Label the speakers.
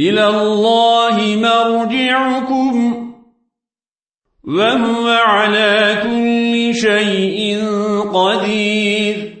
Speaker 1: إلى الله مرجعكم وهو على كل شيء قدير.